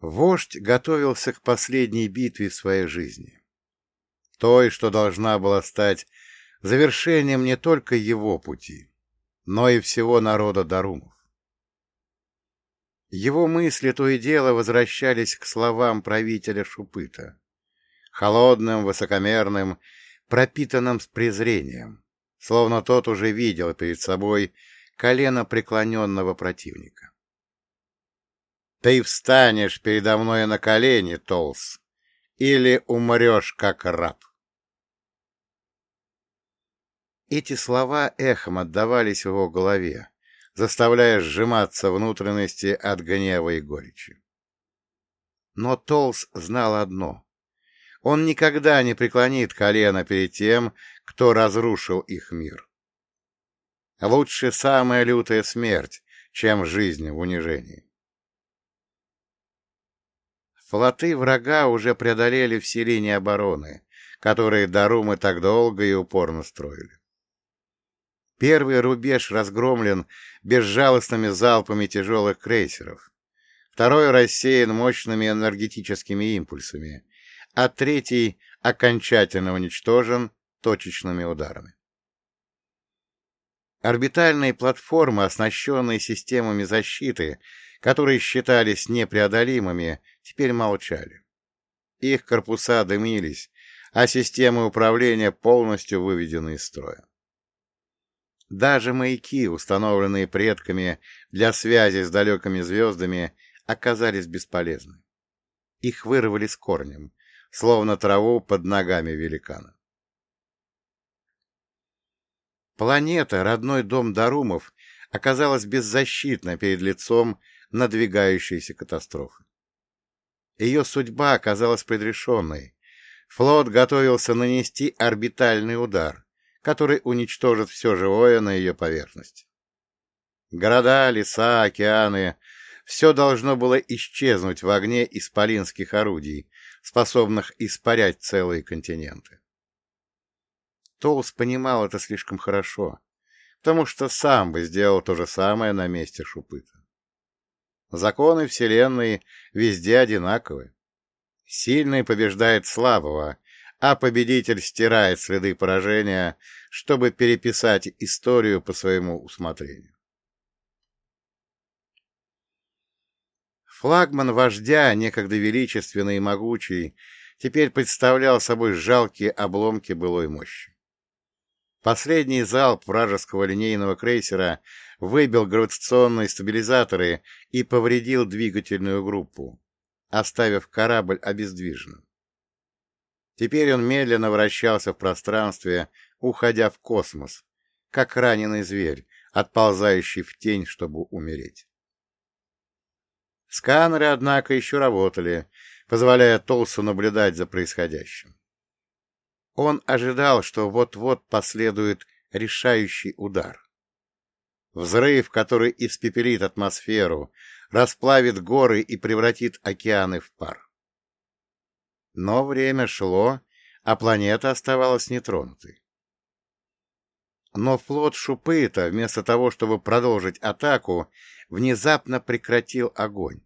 Вождь готовился к последней битве в своей жизни. Той, что должна была стать завершением не только его пути, но и всего народа Дарумов. Его мысли то и дело возвращались к словам правителя Шупыта, холодным, высокомерным, пропитанным с презрением, словно тот уже видел перед собой колено преклоненного противника. Ты встанешь передо мной на колени, Толс, или умрешь, как раб. Эти слова эхом отдавались в его голове, заставляя сжиматься внутренности от гнева и горечи. Но Толс знал одно. Он никогда не преклонит колено перед тем, кто разрушил их мир. Лучше самая лютая смерть, чем жизнь в унижении. Флоты врага уже преодолели все линии обороны, которые Дарумы так долго и упорно строили. Первый рубеж разгромлен безжалостными залпами тяжелых крейсеров, второй рассеян мощными энергетическими импульсами, а третий окончательно уничтожен точечными ударами. Орбитальные платформы, оснащенные системами защиты, которые считались непреодолимыми, теперь молчали. Их корпуса дымились, а системы управления полностью выведены из строя. Даже маяки, установленные предками для связи с далекими звездами, оказались бесполезны. Их вырвали с корнем, словно траву под ногами великана. Планета, родной дом Дарумов, оказалась беззащитна перед лицом надвигающейся катастрофы. Ее судьба оказалась предрешенной. Флот готовился нанести орбитальный удар, который уничтожит все живое на ее поверхности. Города, леса, океаны — все должно было исчезнуть в огне исполинских орудий, способных испарять целые континенты. Толс понимал это слишком хорошо, потому что сам бы сделал то же самое на месте Шупыта. Законы Вселенной везде одинаковы. Сильный побеждает слабого, а победитель стирает следы поражения, чтобы переписать историю по своему усмотрению. Флагман вождя, некогда величественный и могучий, теперь представлял собой жалкие обломки былой мощи. Последний залп вражеского линейного крейсера выбил гравитационные стабилизаторы и повредил двигательную группу, оставив корабль обездвиженным. Теперь он медленно вращался в пространстве, уходя в космос, как раненый зверь, отползающий в тень, чтобы умереть. Сканеры, однако, еще работали, позволяя Толсу наблюдать за происходящим. Он ожидал, что вот-вот последует решающий удар. Взрыв, который испепелит атмосферу, расплавит горы и превратит океаны в пар. Но время шло, а планета оставалась нетронутой. Но флот Шупыта, вместо того, чтобы продолжить атаку, внезапно прекратил огонь.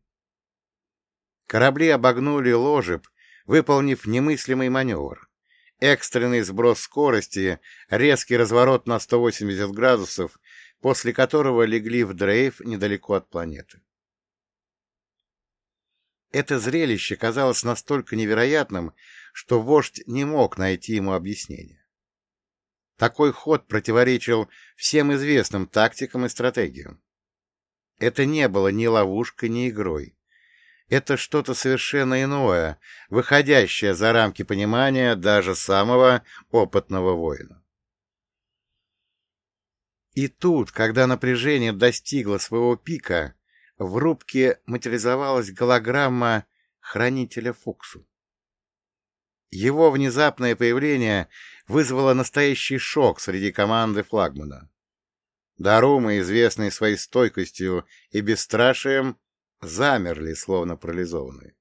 Корабли обогнули ложеб, выполнив немыслимый маневр. Экстренный сброс скорости, резкий разворот на 180 градусов, после которого легли в дрейф недалеко от планеты. Это зрелище казалось настолько невероятным, что вождь не мог найти ему объяснение. Такой ход противоречил всем известным тактикам и стратегиям. Это не было ни ловушкой, ни игрой. Это что-то совершенно иное, выходящее за рамки понимания даже самого опытного воина. И тут, когда напряжение достигло своего пика, в рубке материализовалась голограмма хранителя Фуксу. Его внезапное появление вызвало настоящий шок среди команды флагмана. Дарумы, известные своей стойкостью и бесстрашием, замерли, словно парализованные.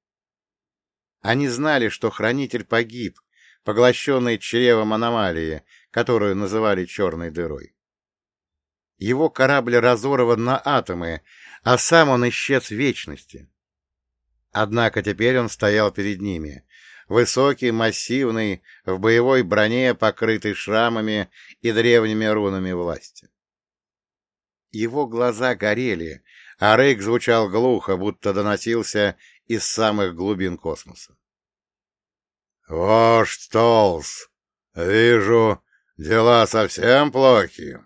Они знали, что хранитель погиб, поглощенный чревом аномалии, которую называли черной дырой. Его корабль разорван на атомы, а сам он исчез в вечности. Однако теперь он стоял перед ними, высокий, массивный, в боевой броне, покрытый шрамами и древними рунами власти. Его глаза горели, а рык звучал глухо, будто доносился из самых глубин космоса. — Вождь Толс, вижу, дела совсем плохи.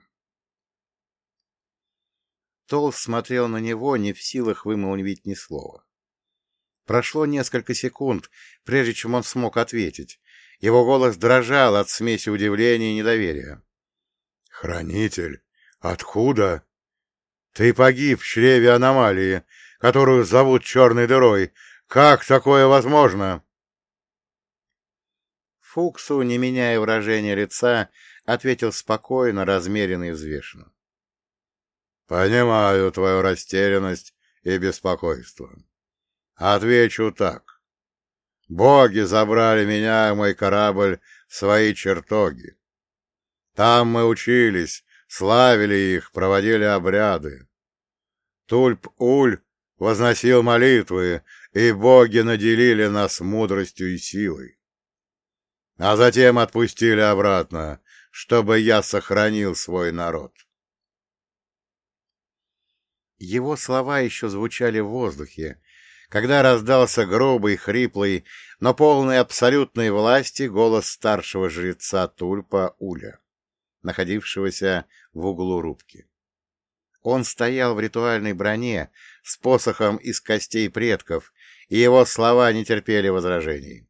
Толс смотрел на него, не в силах вымолвить ни слова. Прошло несколько секунд, прежде чем он смог ответить. Его голос дрожал от смеси удивления и недоверия. — Хранитель, откуда? Ты погиб в чреве аномалии, которую зовут черной дырой. Как такое возможно? Фуксу, не меняя выражения лица, ответил спокойно, размеренно и взвешенно. — Понимаю твою растерянность и беспокойство. Отвечу так. Боги забрали меня и мой корабль в свои чертоги. Там мы учились, славили их, проводили обряды. Тульп-Уль возносил молитвы, и боги наделили нас мудростью и силой. А затем отпустили обратно, чтобы я сохранил свой народ. Его слова еще звучали в воздухе, когда раздался грубый, хриплый, но полный абсолютной власти голос старшего жреца Тульпа Уля, находившегося в углу рубки. Он стоял в ритуальной броне с посохом из костей предков, и его слова не терпели возражений.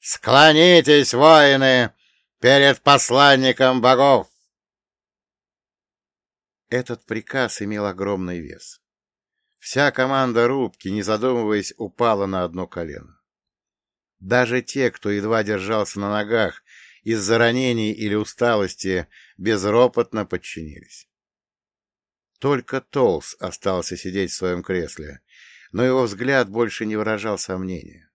«Склонитесь, воины, перед посланником богов!» Этот приказ имел огромный вес. Вся команда рубки, не задумываясь, упала на одно колено. Даже те, кто едва держался на ногах из-за ранений или усталости, безропотно подчинились. Только Толс остался сидеть в своем кресле, но его взгляд больше не выражал сомнения.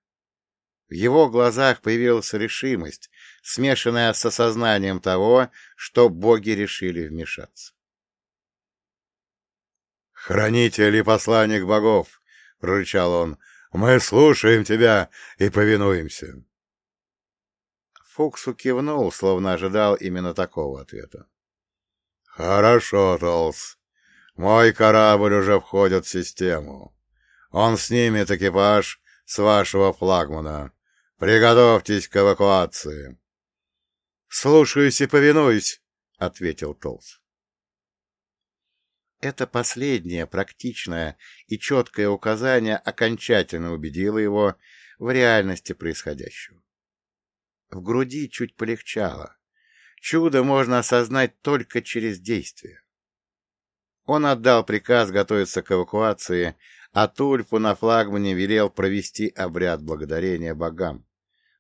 В его глазах появилась решимость, смешанная с осознанием того, что боги решили вмешаться. «Хранитель и посланник богов!» — прорычал он. «Мы слушаем тебя и повинуемся!» Фуксу кивнул, словно ожидал именно такого ответа. «Хорошо, Толс. Мой корабль уже входит в систему. Он снимет экипаж с вашего флагмана. Приготовьтесь к эвакуации!» «Слушаюсь и повинуюсь!» — ответил Толс. Это последнее, практичное и четкое указание окончательно убедило его в реальности происходящего. В груди чуть полегчало. Чудо можно осознать только через действие. Он отдал приказ готовиться к эвакуации, а Тульпу на флагмане велел провести обряд благодарения богам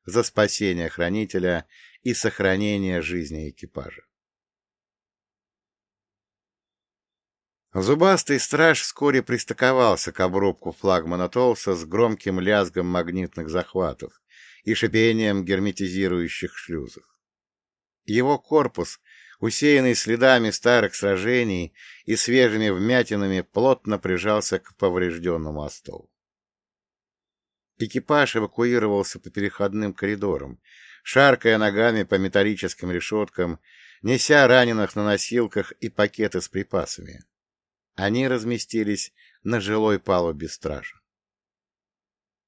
за спасение хранителя и сохранение жизни экипажа. Зубастый страж вскоре пристыковался к обрубку флагмана Толса с громким лязгом магнитных захватов и шипением герметизирующих шлюзов. Его корпус, усеянный следами старых сражений и свежими вмятинами, плотно прижался к поврежденному остову. Экипаж эвакуировался по переходным коридорам, шаркая ногами по металлическим решеткам, неся раненых на носилках и пакеты с припасами. Они разместились на жилой палубе стража.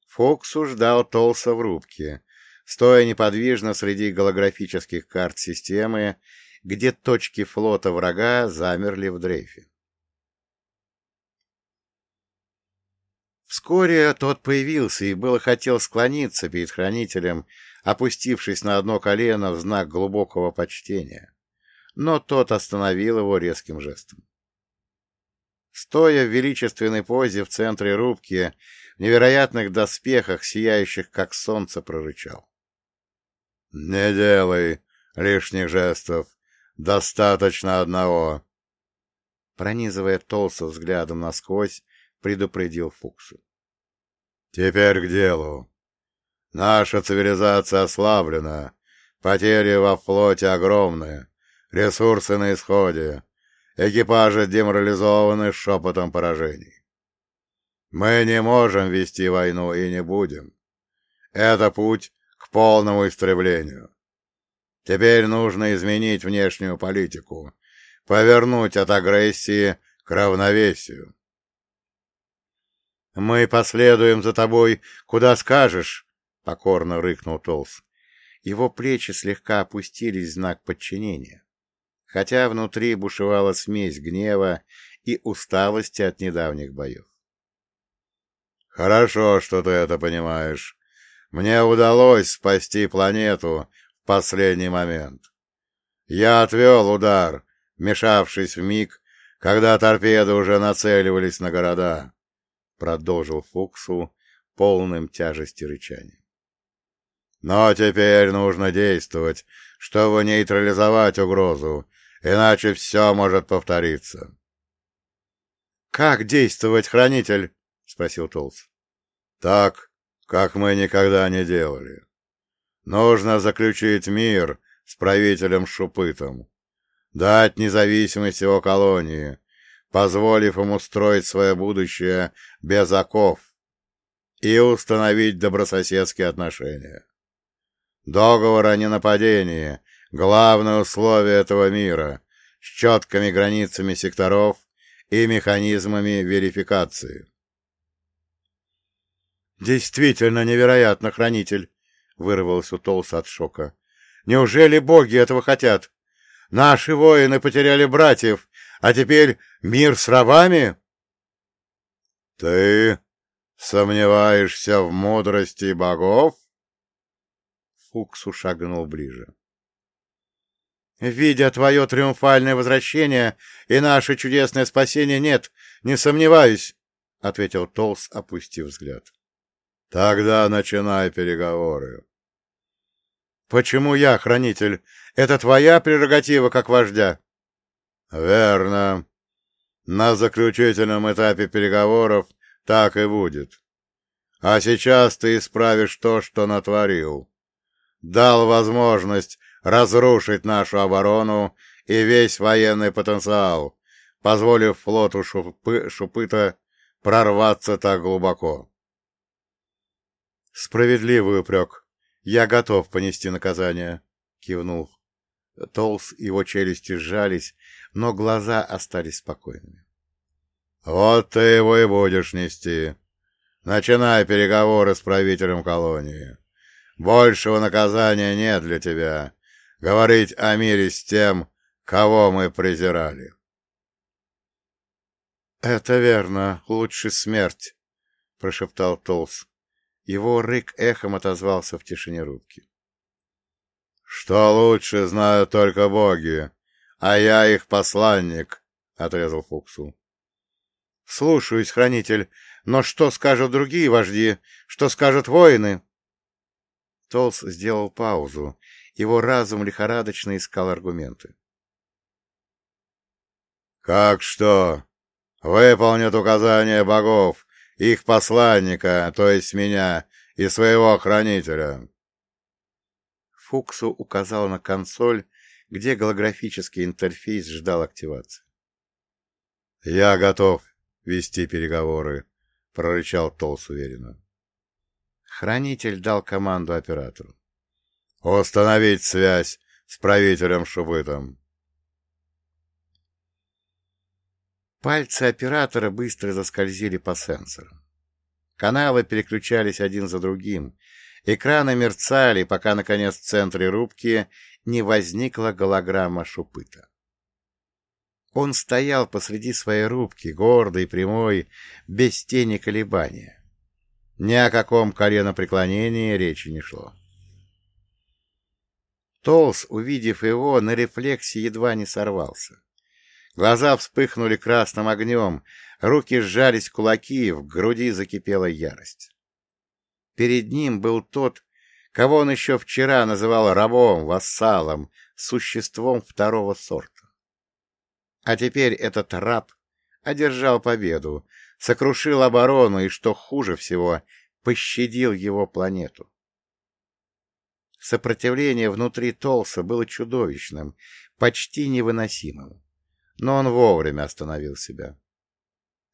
Фоксу ждал Толса в рубке, стоя неподвижно среди голографических карт системы, где точки флота врага замерли в дрейфе. Вскоре тот появился и было хотел склониться перед хранителем, опустившись на одно колено в знак глубокого почтения. Но тот остановил его резким жестом. Стоя в величественной позе в центре рубки, в невероятных доспехах, сияющих как солнце, прорычал. — Не делай лишних жестов. Достаточно одного. Пронизывая Толса взглядом насквозь, предупредил Фуксу. — Теперь к делу. Наша цивилизация ослаблена, потери во флоте огромные, ресурсы на исходе. Экипажи деморализованы шепотом поражений. Мы не можем вести войну и не будем. Это путь к полному истреблению. Теперь нужно изменить внешнюю политику, повернуть от агрессии к равновесию. «Мы последуем за тобой, куда скажешь», — покорно рыкнул Толс. Его плечи слегка опустились в знак подчинения, хотя внутри бушевала смесь гнева и усталости от недавних боев. «Хорошо, что ты это понимаешь. Мне удалось спасти планету в последний момент. Я отвел удар, мешавшись в миг, когда торпеды уже нацеливались на города», — продолжил Фуксу полным тяжести рычания. «Но теперь нужно действовать, чтобы нейтрализовать угрозу, иначе все может повториться». «Как действовать, хранитель?» — спросил Толс. «Так, как мы никогда не делали. Нужно заключить мир с правителем Шупытом, дать независимость его колонии, позволив ему строить свое будущее без оков и установить добрососедские отношения. Договор о ненападении — главное условие этого мира, с четкими границами секторов и механизмами верификации. «Действительно невероятно, хранитель!» — вырвался у Толса от шока. «Неужели боги этого хотят? Наши воины потеряли братьев, а теперь мир с рабами?» «Ты сомневаешься в мудрости богов?» Фуксу шагнул ближе. Видя твое триумфальное возвращение и наше чудесное спасение, нет, не сомневаюсь, — ответил Толс, опустив взгляд. — Тогда начинай переговоры. — Почему я, хранитель? Это твоя прерогатива как вождя? — Верно. На заключительном этапе переговоров так и будет. А сейчас ты исправишь то, что натворил. Дал возможность разрушить нашу оборону и весь военный потенциал, позволив флоту Шупы, Шупыта прорваться так глубоко. «Справедливый упрек. Я готов понести наказание», — кивнул. Толс, его челюсти сжались, но глаза остались спокойными. «Вот ты его и будешь нести. Начинай переговоры с правителем колонии. Большего наказания нет для тебя, говорить о мире с тем, кого мы презирали. — Это верно, лучше смерть, — прошептал Толс. Его рык эхом отозвался в тишине рубки. — Что лучше, знают только боги, а я их посланник, — отрезал Фуксу. — Слушаюсь, хранитель, но что скажут другие вожди, что скажут воины? Толс сделал паузу, его разум лихорадочно искал аргументы. «Как что? Выполнят указания богов, их посланника, то есть меня, и своего хранителя». Фуксу указал на консоль, где голографический интерфейс ждал активации. «Я готов вести переговоры», — прорычал Толс уверенно. Хранитель дал команду оператору. Установить связь с правителем Шубытом. Пальцы оператора быстро заскользили по сенсорам. Каналы переключались один за другим. Экраны мерцали, пока, наконец, в центре рубки не возникла голограмма Шупыта. Он стоял посреди своей рубки, гордый, прямой, без тени колебания. Ни о каком коленопреклонении речи не шло. Толс, увидев его, на рефлексе едва не сорвался. Глаза вспыхнули красным огнем, руки сжались в кулаки, в груди закипела ярость. Перед ним был тот, кого он еще вчера называл рабом, вассалом, существом второго сорта. А теперь этот раб одержал победу, сокрушил оборону и, что хуже всего, пощадил его планету. Сопротивление внутри Толса было чудовищным, почти невыносимым. Но он вовремя остановил себя.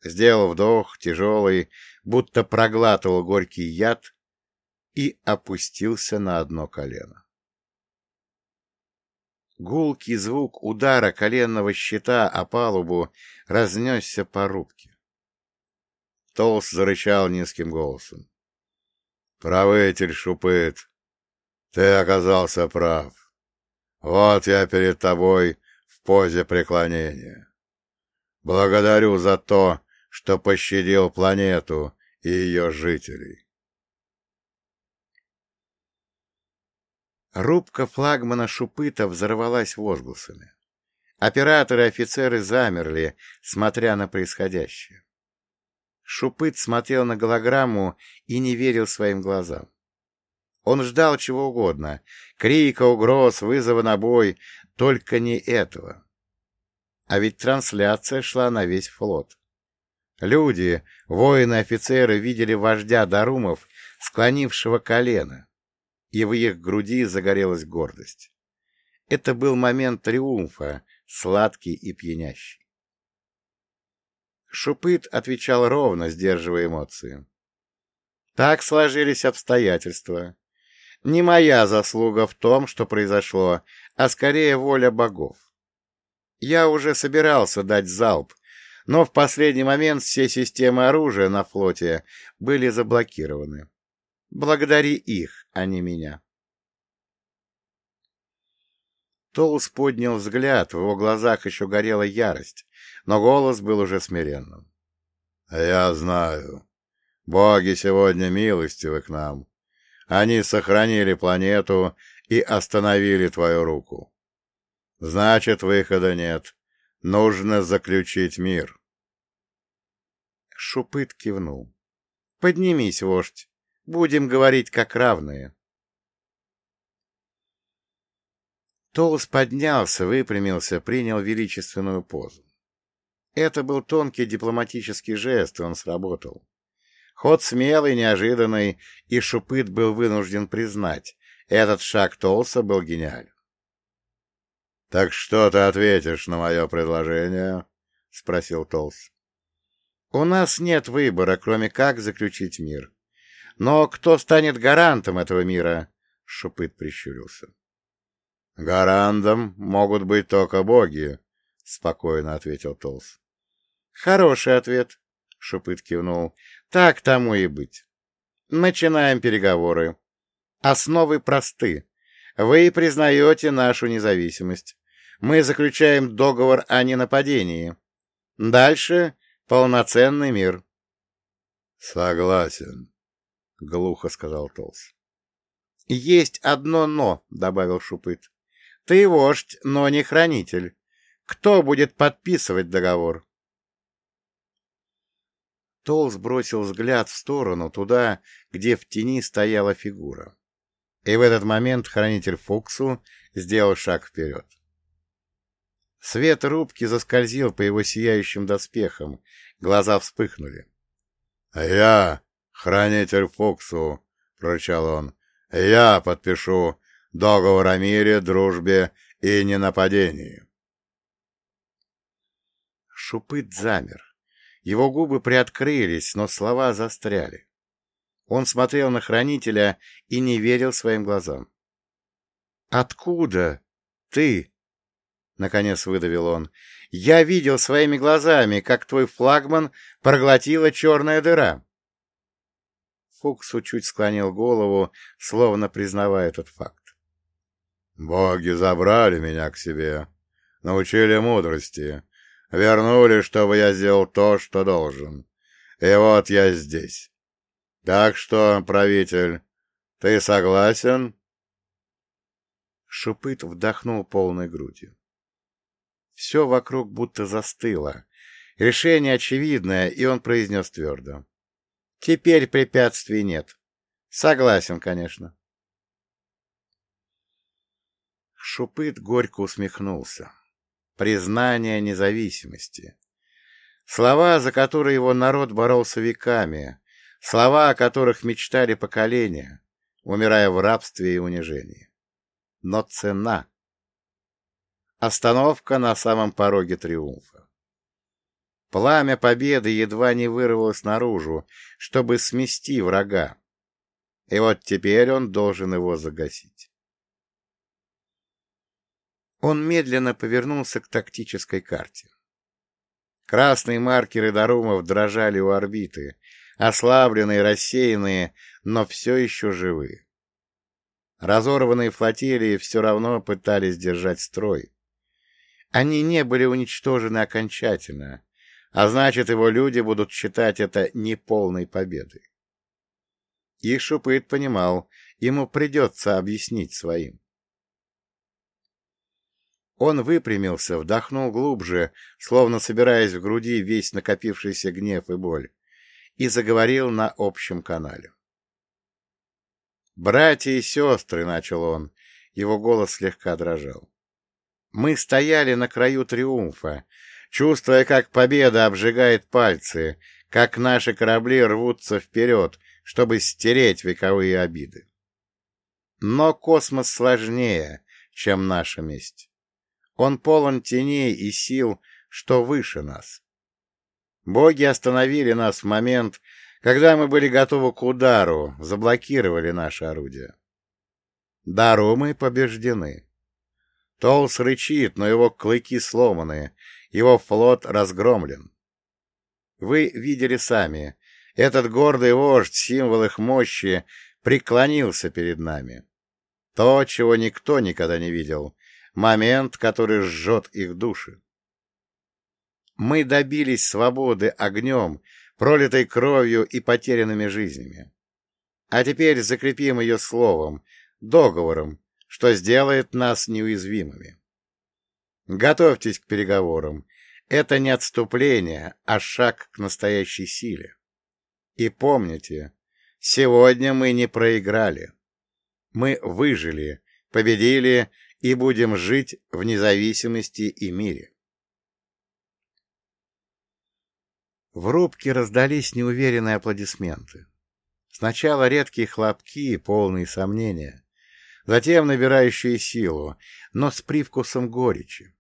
сделал вдох, тяжелый, будто проглатывал горький яд, и опустился на одно колено. Гулкий звук удара коленного щита о палубу разнесся по рубке. Толс зарычал низким голосом. — Правитель Шупыт, ты оказался прав. Вот я перед тобой в позе преклонения. Благодарю за то, что пощадил планету и ее жителей. Рубка флагмана Шупыта взорвалась возгласами. Операторы и офицеры замерли, смотря на происходящее. Шупыт смотрел на голограмму и не верил своим глазам. Он ждал чего угодно — крика, угроз, вызова на бой, только не этого. А ведь трансляция шла на весь флот. Люди, воины-офицеры видели вождя Дарумов, склонившего колено и в их груди загорелась гордость. Это был момент триумфа, сладкий и пьянящий. Шупыт отвечал ровно, сдерживая эмоции. Так сложились обстоятельства. Не моя заслуга в том, что произошло, а скорее воля богов. Я уже собирался дать залп, но в последний момент все системы оружия на флоте были заблокированы. Благодари их, а не меня. Толс поднял взгляд, в его глазах еще горела ярость, но голос был уже смиренным. — Я знаю. Боги сегодня милостивы к нам. Они сохранили планету и остановили твою руку. Значит, выхода нет. Нужно заключить мир. Шупыт кивнул. — Поднимись, вождь. Будем говорить как равные. Толс поднялся, выпрямился, принял величественную позу. Это был тонкий дипломатический жест, и он сработал. Ход смелый, неожиданный, и Шупыт был вынужден признать, этот шаг Толса был гениален. — Так что ты ответишь на мое предложение? — спросил Толс. — У нас нет выбора, кроме как заключить мир. Но кто станет гарантом этого мира? Шупыт прищурился. — Гарантом могут быть только боги, — спокойно ответил Толс. — Хороший ответ, — Шупыт кивнул. — Так тому и быть. Начинаем переговоры. Основы просты. Вы признаете нашу независимость. Мы заключаем договор о ненападении. Дальше полноценный мир. — Согласен, — глухо сказал Толс. — Есть одно «но», — добавил Шупыт. — Ты вождь, но не хранитель. Кто будет подписывать договор? Толс бросил взгляд в сторону, туда, где в тени стояла фигура. И в этот момент хранитель Фуксу сделал шаг вперед. Свет рубки заскользил по его сияющим доспехам, глаза вспыхнули. — А я «Хранитель Фуксу», — прорычал он, — «я подпишу договор о мире, дружбе и ненападении». Шупыт замер. Его губы приоткрылись, но слова застряли. Он смотрел на хранителя и не верил своим глазам. «Откуда ты?» — наконец выдавил он. «Я видел своими глазами, как твой флагман проглотила черная дыра». Фуксу чуть склонил голову, словно признавая этот факт. «Боги забрали меня к себе, научили мудрости, вернули, чтобы я сделал то, что должен. И вот я здесь. Так что, правитель, ты согласен?» Шупыт вдохнул полной грудью. Все вокруг будто застыло. Решение очевидное, и он произнес твердо. Теперь препятствий нет. Согласен, конечно. Шупыт горько усмехнулся. Признание независимости. Слова, за которые его народ боролся веками, слова, о которых мечтали поколения, умирая в рабстве и унижении. Но цена. Остановка на самом пороге триумфа. Пламя победы едва не вырвалось наружу, чтобы смести врага. И вот теперь он должен его загасить. Он медленно повернулся к тактической карте. Красные маркеры Дарумов дрожали у орбиты, ослабленные, рассеянные, но все еще живые. Разорванные флотилии все равно пытались держать строй. Они не были уничтожены окончательно, а значит, его люди будут считать это неполной победой. И Шупыт понимал, ему придется объяснить своим. Он выпрямился, вдохнул глубже, словно собираясь в груди весь накопившийся гнев и боль, и заговорил на общем канале. «Братья и сестры», — начал он, его голос слегка дрожал. «Мы стояли на краю триумфа, чувствуя, как победа обжигает пальцы, как наши корабли рвутся вперед, чтобы стереть вековые обиды. Но космос сложнее, чем наша месть. Он полон теней и сил, что выше нас. Боги остановили нас в момент, когда мы были готовы к удару, заблокировали наше орудие. Дару мы побеждены. Толс рычит, но его клыки сломаны, его флот разгромлен. Вы видели сами, этот гордый вождь, символ их мощи, преклонился перед нами. То, чего никто никогда не видел, момент, который жжет их души. Мы добились свободы огнем, пролитой кровью и потерянными жизнями. А теперь закрепим ее словом, договором, что сделает нас неуязвимыми. Готовьтесь к переговорам. Это не отступление, а шаг к настоящей силе. И помните, сегодня мы не проиграли. Мы выжили, победили и будем жить в независимости и мире. В рубке раздались неуверенные аплодисменты. Сначала редкие хлопки, полные сомнения, затем набирающие силу, но с привкусом горечи.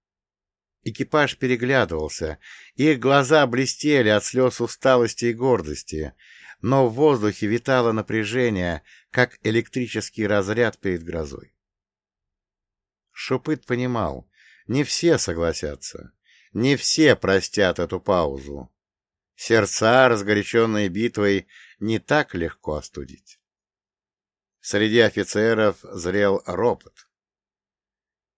Экипаж переглядывался, их глаза блестели от слез усталости и гордости, но в воздухе витало напряжение, как электрический разряд перед грозой. Шупыт понимал, не все согласятся, не все простят эту паузу, Сердца, разгоряченные битвой, не так легко остудить. Среди офицеров зрел ропот.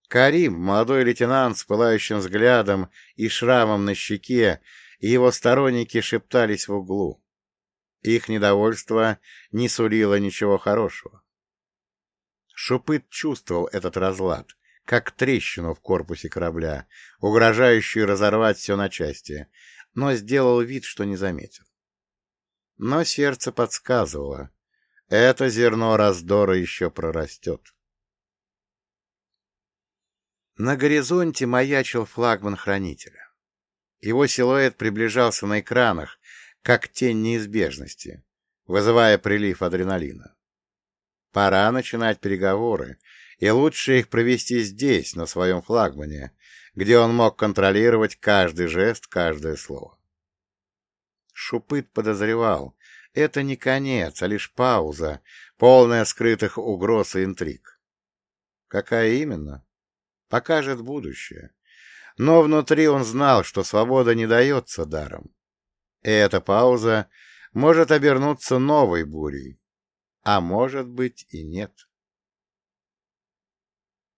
Карим, молодой лейтенант с пылающим взглядом и шрамом на щеке, и его сторонники шептались в углу. Их недовольство не сулило ничего хорошего. Шупыт чувствовал этот разлад, как трещину в корпусе корабля, угрожающую разорвать все на части, но сделал вид, что не заметил. Но сердце подсказывало, это зерно раздора еще прорастет. На горизонте маячил флагман хранителя. Его силуэт приближался на экранах, как тень неизбежности, вызывая прилив адреналина. Пора начинать переговоры, и лучше их провести здесь, на своем флагмане, где он мог контролировать каждый жест, каждое слово. Шупыт подозревал, это не конец, а лишь пауза, полная скрытых угроз и интриг. Какая именно? Покажет будущее. Но внутри он знал, что свобода не дается даром. И эта пауза может обернуться новой бурей, а может быть и нет.